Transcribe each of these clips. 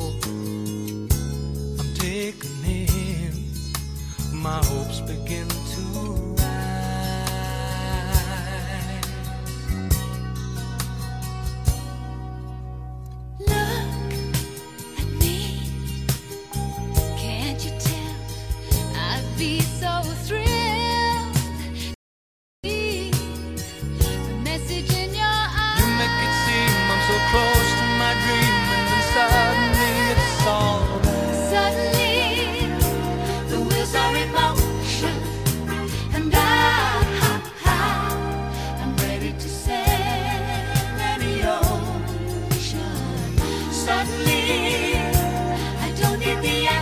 I'm taken in, my hopes begin Give the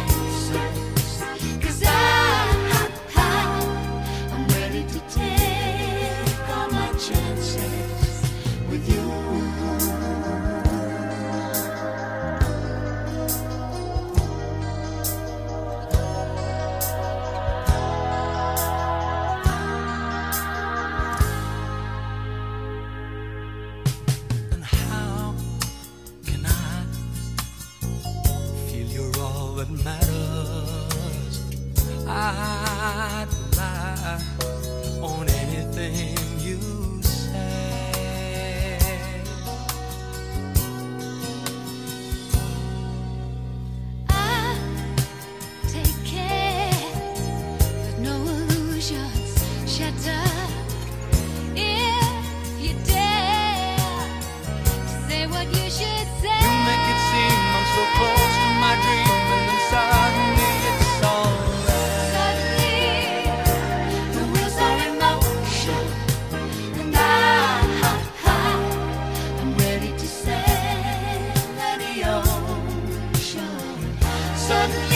what matters. I'd lie. sun.